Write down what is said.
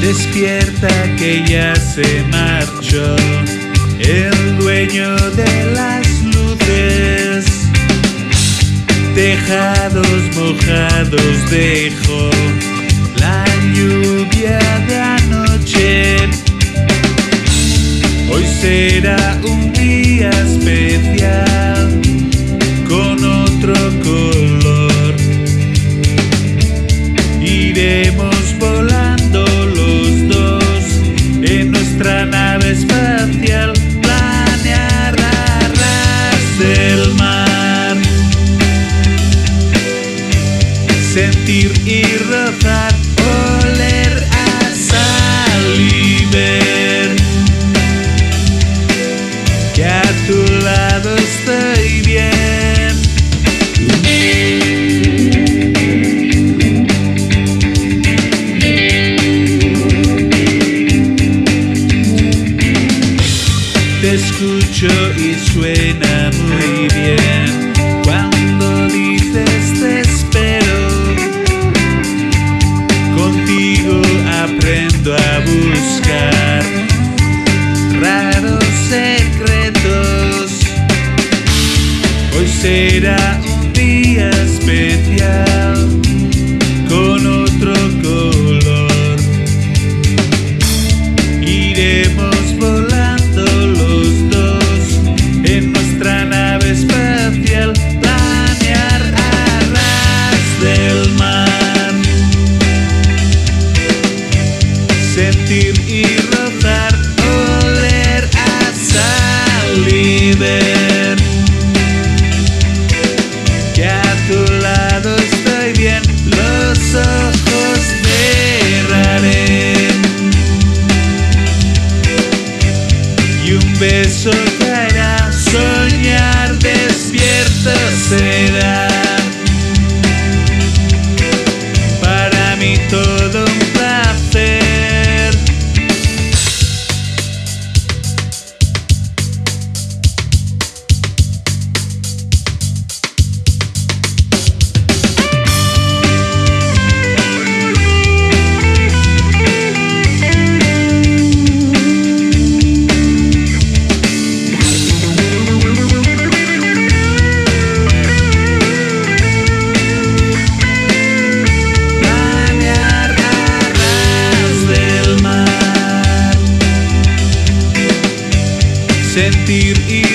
Despierta que ya se marchó el dueño de las luces. Tejados mojados dejó la lluvia de anoche. Hoy será especial con otro color. Iremos volando los dos en nuestra nave espacial, planear a ras del mar, sentir y rozar, y suena muy bien cuando dices te espero. Contigo aprendo a buscar raros secretos. Hoy será un día especial beso sentir y